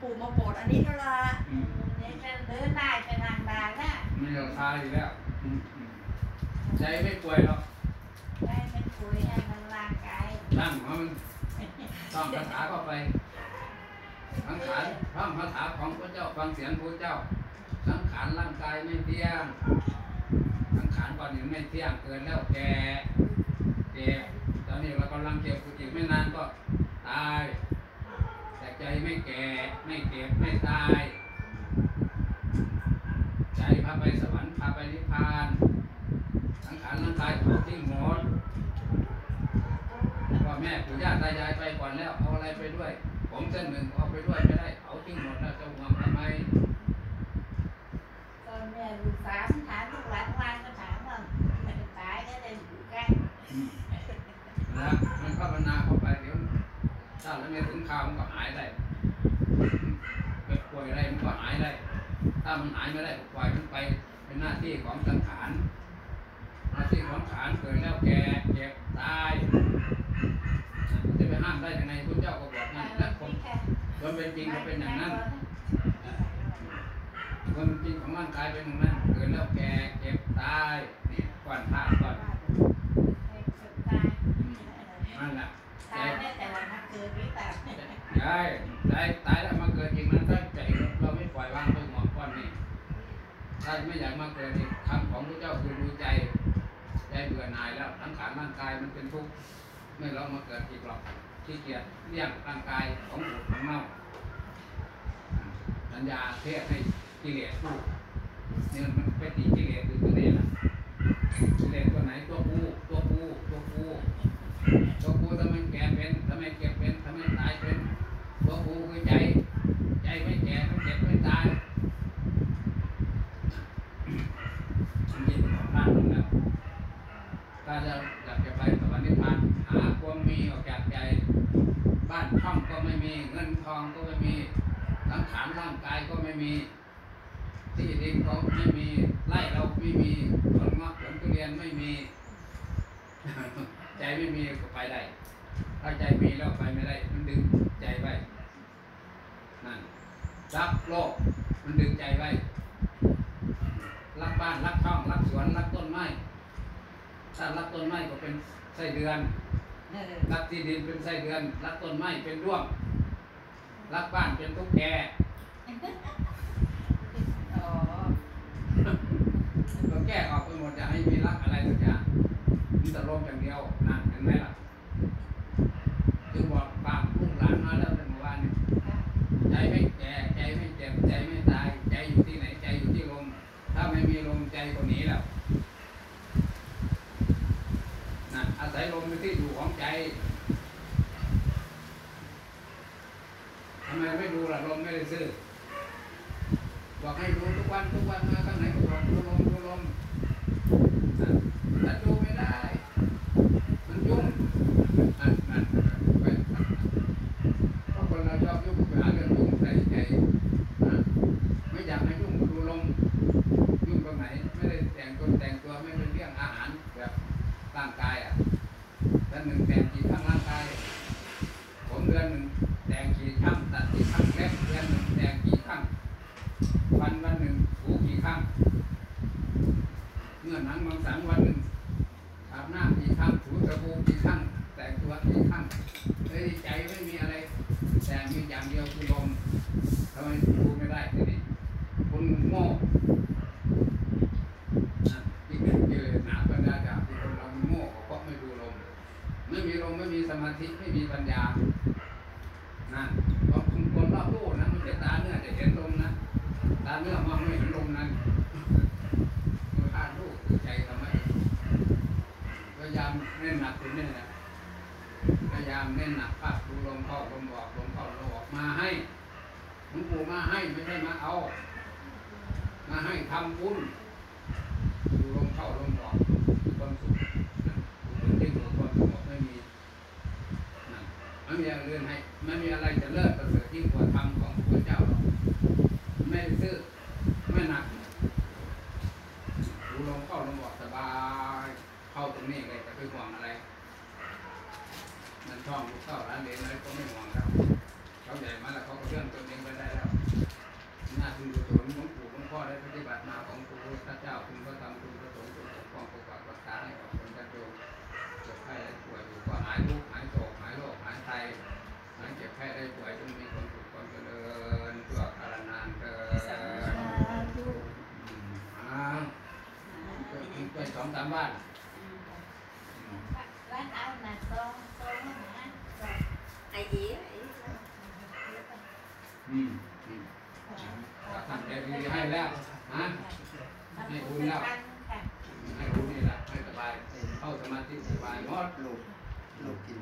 ปู่มาโปรดอันนี้เท่าละอืมเนี่ยจะเดินได้จะนั่งได้นะไม่เอาทาอยู่แล้วอืมอืมใจไม่ป่วยหรอกได้เป็นคุยให้มันร่างกายตั้งมันต้องคาถาเข้าไปสังขารท่องคาถาของพระเจ้าฟังเสียงพระเจ้า สังขารร่างกายไม่เที่ยง สังขารก่อนนี้ไม่เที่ยงเกินแล้วแก่เจ็บตอนนี้เรากำลังเจ็บอีกไม่นานก็ตายแต่ ใจไม่แก่ไม่เก็บไม่ตาย ใจพาไปสวรรค์พาไปนิพพานสังขารร่างกายถูกทิ้งหมดพ่อแม่ปู่ย่าตายายไปก่อนแล้วเอาอะไรไปด้วย ผมเส้นหนึ่งเอาไปด้วยไม่ได้เอาทิ้งหมดแล้วจะห่วงทำไมตอนเนี่ยลูกสาวถามลูกหลานวานก็ถามว่ามันจะตายก็เลยอยู่ใกล้นะมันภาวนาเข้าไปเดี๋ยว ถ้าแล้วไม่ถึงข่าวมันก็หายได้ไปป่วยอะไรมันก็หายได้ ถ้ามันหายไม่ได้ก็ปล่อยมันไปเป็นหน้าที่ของสังขารหน้าที่ของขานเกิดแล้วแก่เจ็บตายจะไปห้ามได้ยังไงพุทธเจ้าก็บอกนั่นและคนคนเป็นจริงก็เป็นอย่างนั้นคนเป็นจริงของร่างกายเป็นอย่างนั้นเกิดแล้วแก่เจ็บตายนี่ก่อนธาตุก่อนนั่นแหละ ตายได้แต่วันนั้นเกิดวิตาใช่ตายตายแล้วมาเกิดจริงนั้นถ้าใจเราไม่ปล่อยวางไปหมดก้อนนี้ถ้าไม่อยากมาเกิดอีกคำของพระเจ้าคือดูใจใจเบื่อหน่ายแล้วทั้งขานร่างกายมันเป็นทุกข์ไม่เรามาเกิดอีกหรอกขี้เกียจเลี้ยงร่างกายของหูของเน่าสัญญาเทศให้กิเลสพูดเนี่ยมันไปตีกิเลสคือกิเลสนะกิเลสตัวไหนตัวกูตัวกูตัวกูตัวกูทำไมแก่เป็นทำไมเก็บเป็นทำไมตายเป็นตัวกูคือใจ ใจไม่แก่ไม่เจ็บไม่ตายมันมีของพลาดตรงนั้น ถ้าจะอยากจะไปสวรรค์นิพพานหาความมีออกจากใจ บ้านช่องก็ไม่มีเงินทองก็ไม่มีสังขารร่างกายก็ไม่มี ที่ดินก็ไม่มีไร่เราไม่มีผลงอกผลทุเรียนไม่มี ใจไม่มีก็ไปได้ถ้าใจมีแล้วไปไม่ได้ มันดึงใจไว้นั่นรักโลกมันดึงใจไว้รักบ้านรักช่องรักสวนรักต้นไม้ ถ้ารักต้นไม้ก็เป็นไส้เดือน รักที่ดินเป็นไส้เดือน รักต้นไม้เป็นร่วง รักบ้านเป็นทุกแกอ๋อก็แก้ออกไปหมดอย่าให้มีรักอะไรสักอย่างมีแต่ลมอย่างเดียวนั่นเห็นไหมล่ะจึงบอกฝากลูกหลานมาแล้วในเมื่อวานนี้ใจไม่แก่ใจไม่เจ็บใจไม่ตาย ใจอยู่ที่ไหนใจอยู่ที่ลมถ้าไม่มีลมใจก็หนีแล้วนะอา ศัยลมเป็นที่อยู่ของใจทำไมไม่ดูล่ะลมไม่ได้ซื้อบอกให้ดูทุกวันทุกวันมาข้างไหนก็บอกดูลมดูลมแต่ดูไม่ได้ มันยุ่งนั่นนั่นไปเพราะคนเราชอบยุ่งไปหาเรื่องยุ่งใส่ใจนะไม่อยากให้ยุ่งก็ดูลม ยุ่งตรงไหน ไม่ได้แต่งตัวแต่งตัวไม่เป็นเรื่องอาหารแบบร่างกายอะแต่หนึ่งแต่งกี่ครั้งร่างกาย ผมเดือนหนึ่งแต่งกี่ครั้งตัดกี่ครั้งเล็บเดือนหนึ่งแต่งกี่ครั้งวันวันหนึ่งถูกี่ครั้งเมื่อหนังมังสังวันหนึ่งอาบน้ำกี่ครั้งถูสบู่กี่ครั้งแต่งตัวกี่ครั้งเฮ้ยใจไม่มีอะไร แต่มีอย่างเดียวคือลมทำไมดูไม่ได้ทีนี้คุณโง่นะที่เป็นกิเลสหนาปัญญาจากที่คนเราโง่เพราะไม่ดูลม ไม่มีลมไมาธิไม่มีปัญญานะเพราะคุณคนรอบรู้นะมันจะตาเนื้อจะเห็นลมนะ ตาเนื้อมองไม่เห็นลมนั้นมันขาดรู้คือใจทำไมพยายามเน้นหนักตรงนี้นะพยายามเน้นหนักภาพดูลมเข้าลมออกลมเข้าลมออกมาให้หลวงปู่มาให้ไม่ใช่มาเอา มาให้ทำบุญดูลมเข้าลมออกควมสุขนะคุณที่หัวความสงบไม่มี นั่นไม่มีอะไรเลื่อนให้ไม่มีอะไรจะเลิศประเสริฐยิ่งกว่าธรรมของพระเจ้าหรอกไม่ได้ซื้อไม่หนักดูลงเข้าลงออกสบาย เข้าตรงนี้เลยจะไปห่วงอะไร มันช่องลูกเข้าร้านเรียนอะไรก็ไม่ห่วงแล้วเขาใหญ่มาแล้วเขาก็เลื่อนตัวเองไปได้แล้ว ค่ ได้ป่วยจงมีความสุขความเจริญตัวกาลนานเกิดสาธุอืมอ้าวไปสองสามบ้านอืมร้านเอาหนักตรงตรงนะตรงไอ้อีไอ้อืมอืมทำใจดีให้แล้วฮะให้บุญแล้วให้รู้นี่แหละให้สบายเข้าสมาธิสบายมดลูกลูกกิน